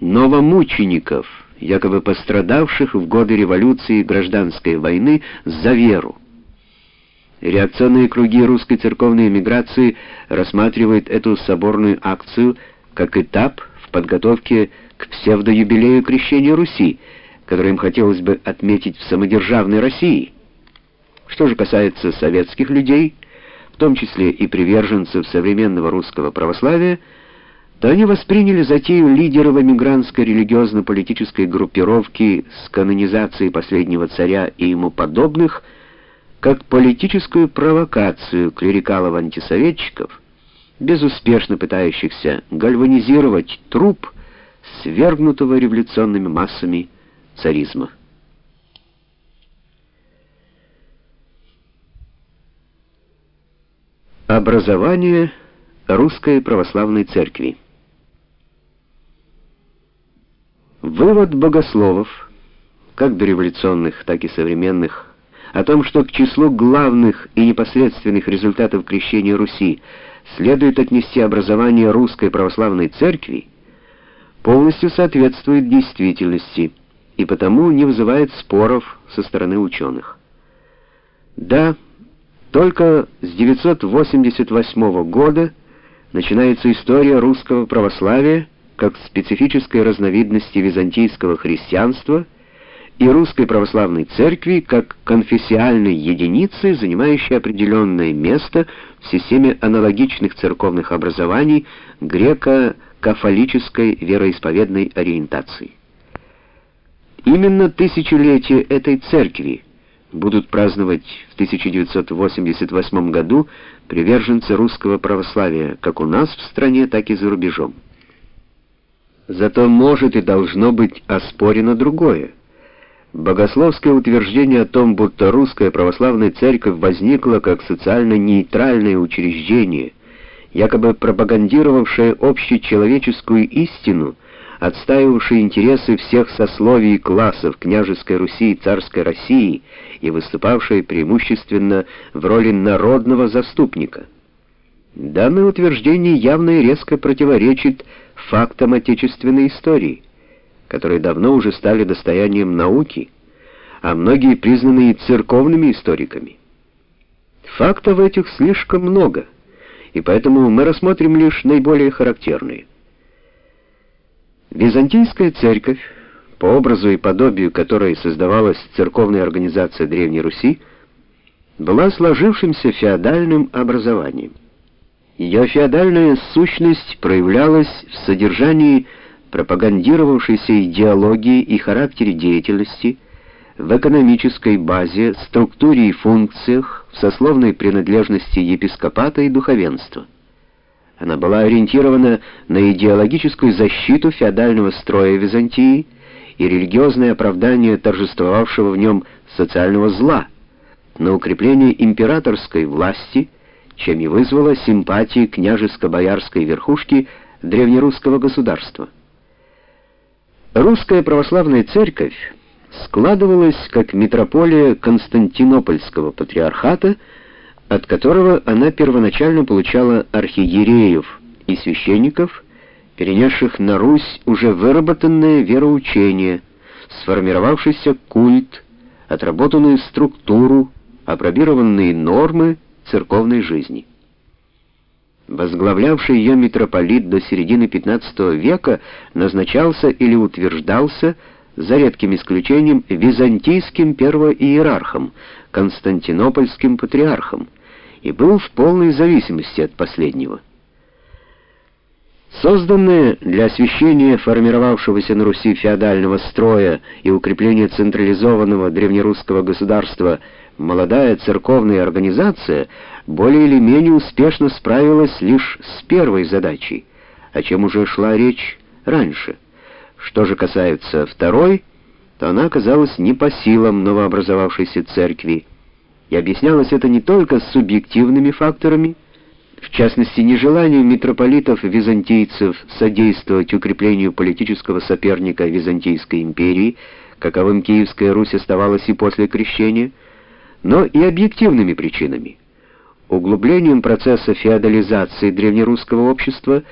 новомучеников, якобы пострадавших в годы революции и гражданской войны за веру. Реакционные круги русской церковной эмиграции рассматривают эту соборную акцию как этап в подготовке к псевдоюбилею крещения Руси, который им хотелось бы отметить в самодержавной России. Что же касается советских людей, в том числе и приверженцев современного русского православия, то они восприняли затею лидеров эмигрантской религиозно-политической группировки с канонизацией последнего царя и ему подобных как политическую провокацию клерикалов-антисоветчиков, безуспешно пытающихся гальванизировать труп свергнутого революционными массами царизма. Образование Русской Православной Церкви Вывод богословов, как дореволюционных, так и современных, о том, что к числу главных и непосредственных результатов крещения Руси следует отнести образование Русской Православной Церкви, полностью соответствует действительности и потому не вызывает споров со стороны ученых. Да, только с 988 года начинается история русского православия как специфической разновидности византийского христианства и русской православной церкви как конфессиальной единицы, занимающей определенное место в системе аналогичных церковных образований греко-кафолической вероисповедной ориентации. Именно тысячелетие этой церкви будут праздновать в 1988 году приверженцы русского православия, как у нас в стране, так и за рубежом. Зато может и должно быть оспорено другое. Богословское утверждение о том, будто русская православная церковь возникла как социально нейтральное учреждение, якобы пропагандировавшее общечеловеческую истину, отстаивавшее интересы всех сословий и классов княжеской Руси и царской России и выступавшее преимущественно в роли народного заступника. Данное утверждение явно и резко противоречит фактам отечественной истории, которые давно уже стали достоянием науки, а многие признаны и церковными историками. Фактов этих слишком много, и поэтому мы рассмотрим лишь наиболее характерные. Византийская церковь, по образу и подобию которой создавалась церковная организация Древней Руси, была сложившимся феодальным образованием. Ее феодальная сущность проявлялась в содержании пропагандировавшейся идеологии и характере деятельности, в экономической базе, структуре и функциях, в сословной принадлежности епископата и духовенства. Она была ориентирована на идеологическую защиту феодального строя Византии и религиозное оправдание торжествовавшего в нем социального зла, на укрепление императорской власти – чем и вызвало симпатии княжеско-боярской верхушки древнерусского государства. Русская православная церковь складывалась как митрополия Константинопольского патриархата, от которого она первоначально получала архиереев и священников, перенесших на Русь уже выработанное вероучение, сформировавшийся культ, отработанную структуру, апробированные нормы церковной жизни. Возглавлявший ее митрополит до середины XV века назначался или утверждался, за редким исключением, византийским первоиерархом, константинопольским патриархом, и был в полной зависимости от последнего. Созданное для освещения формировавшегося на Руси феодального строя и укрепления централизованного древнерусского государства молодая церковная организация более или менее успешно справилась лишь с первой задачей, о чем уже шла речь раньше. Что же касается второй, то она оказалась не по силам новообразовавшейся церкви, и объяснялось это не только субъективными факторами, в частности, нежеланием митрополитов-византийцев содействовать укреплению политического соперника Византийской империи, каковым Киевская Русь оставалась и после крещения, но и объективными причинами. Углублением процесса феодализации древнерусского общества